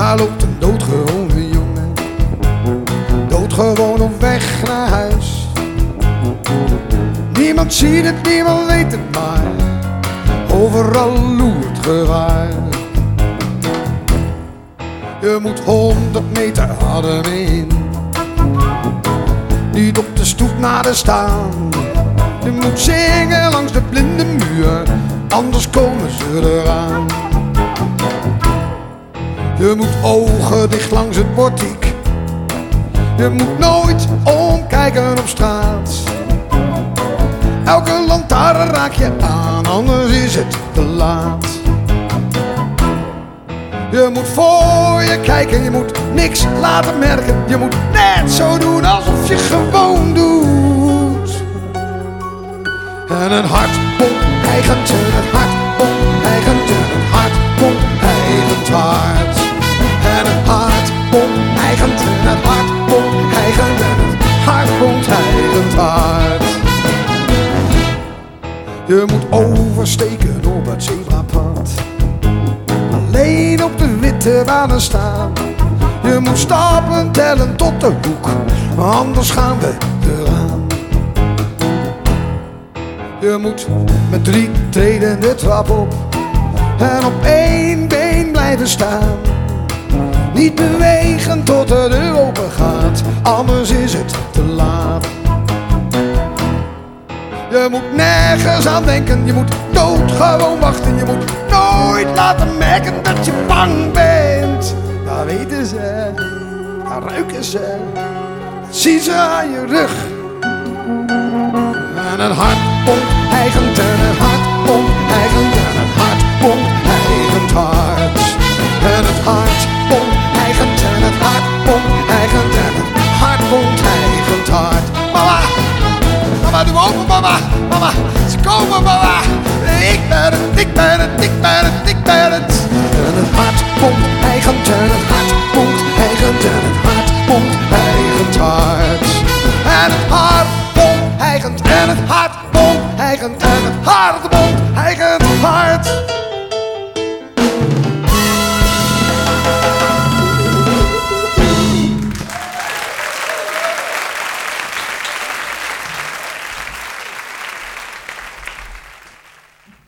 Daar loopt een doodgewone jongen, doodgewoon op weg naar huis. Niemand ziet het, niemand weet het maar, overal loert gevaar. Je moet honderd meter adem in, niet op de stoep naar de staan. Je moet zingen langs de blinde muur, anders komen ze eraan. Je moet ogen dicht langs het portiek. Je moet nooit omkijken op straat. Elke lantaarn raak je aan, anders is het te laat. Je moet voor je kijken, je moet niks laten merken. Je moet net zo doen alsof je gewoon doet. En een hart pompt eigen hart te, het hart pompt te, het hart pompt eigen hart. Je moet oversteken op het zebrapad. Alleen op de witte banen staan. Je moet stappen tellen tot de hoek, anders gaan we eraan. Je moet met drie treden de trap op en op één been blijven staan. Niet bewegen tot de deur open gaat, anders is het te laat. Je moet nergens aan denken, je moet doodgewoon wachten. Je moet nooit laten merken dat je bang bent. Dat weten ze, dat ruiken ze, dat zien ze aan je rug. En een hart komen, mama, mama, ze komen, mama. Ik ben het, ik ben het, ik ben het, ik ben het. En het hart pompt eigen turn, het hart pompt eigen turn, het hart pompt eigen hart. En het hart pompt eigen, en het hart pompt eigen, en het hart